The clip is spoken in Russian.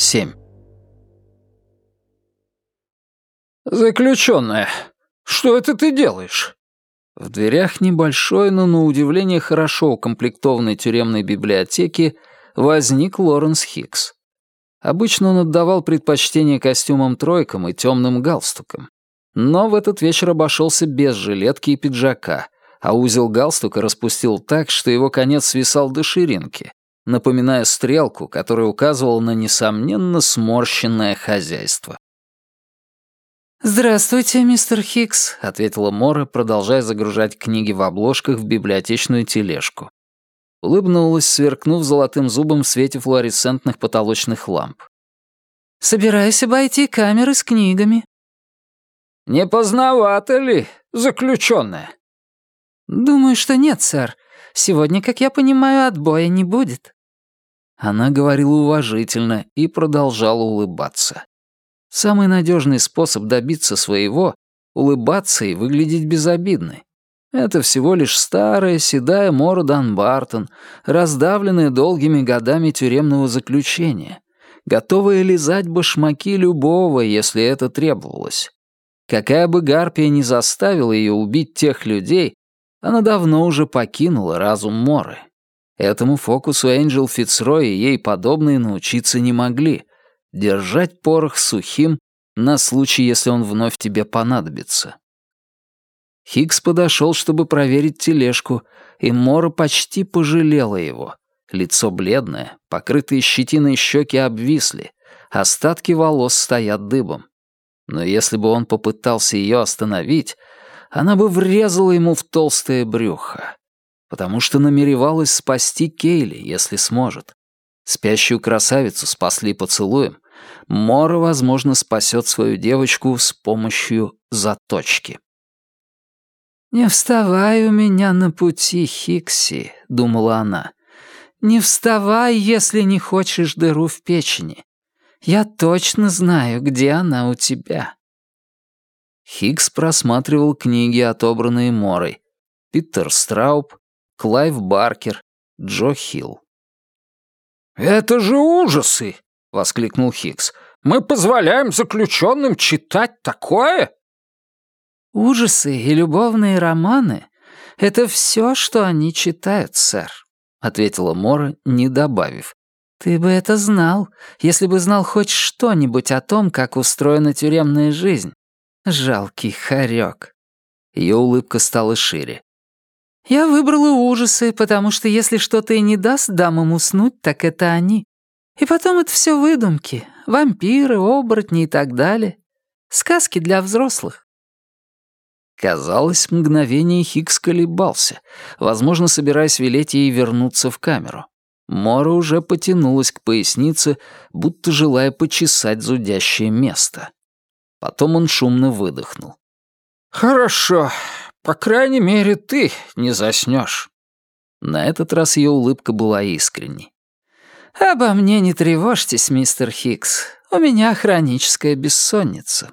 7. «Заключенная, что это ты делаешь?» В дверях небольшой, но на удивление хорошо укомплектованной тюремной библиотеки возник Лоренс Хикс. Обычно он отдавал предпочтение костюмам-тройкам и темным галстукам. Но в этот вечер обошелся без жилетки и пиджака, а узел галстука распустил так, что его конец свисал до ширинки, напоминая стрелку, которая указывала на несомненно сморщенное хозяйство. «Здравствуйте, мистер Хикс», — ответила Мора, продолжая загружать книги в обложках в библиотечную тележку. Улыбнулась, сверкнув золотым зубом в свете флуоресцентных потолочных ламп. «Собираюсь обойти камеры с книгами». «Не поздновато ли, заключенная?» «Думаю, что нет, сэр. Сегодня, как я понимаю, отбоя не будет». Она говорила уважительно и продолжала улыбаться. Самый надежный способ добиться своего — улыбаться и выглядеть безобидной. Это всего лишь старая, седая Мора Данбартон, раздавленная долгими годами тюремного заключения, готовая лизать башмаки любого, если это требовалось. Какая бы гарпия ни заставила ее убить тех людей, она давно уже покинула разум Моры. Этому фокусу Энджел Фицрой и ей подобные научиться не могли — Держать порох сухим на случай, если он вновь тебе понадобится. Хикс подошел, чтобы проверить тележку, и Мора почти пожалела его. Лицо бледное, покрытые щетиной щеки обвисли, остатки волос стоят дыбом. Но если бы он попытался ее остановить, она бы врезала ему в толстое брюхо, потому что намеревалась спасти Кейли, если сможет. Спящую красавицу спасли поцелуем. Мора, возможно, спасет свою девочку с помощью заточки. «Не вставай у меня на пути, Хикси», — думала она. «Не вставай, если не хочешь дыру в печени. Я точно знаю, где она у тебя». Хикс просматривал книги, отобранные Морой. Питер Страуб, Клайв Баркер, Джо Хилл. «Это же ужасы!» — воскликнул Хикс. «Мы позволяем заключенным читать такое?» «Ужасы и любовные романы — это все, что они читают, сэр», — ответила Мора, не добавив. «Ты бы это знал, если бы знал хоть что-нибудь о том, как устроена тюремная жизнь. Жалкий хорек». Ее улыбка стала шире. Я выбрала ужасы, потому что если что-то и не даст дамам уснуть, так это они. И потом это все выдумки. Вампиры, оборотни и так далее. Сказки для взрослых. Казалось, мгновение Хикс колебался, возможно, собираясь велеть ей вернуться в камеру. Мора уже потянулась к пояснице, будто желая почесать зудящее место. Потом он шумно выдохнул. «Хорошо, по крайней мере, ты не заснешь. На этот раз ее улыбка была искренней. «Обо мне не тревожьтесь, мистер Хикс. У меня хроническая бессонница».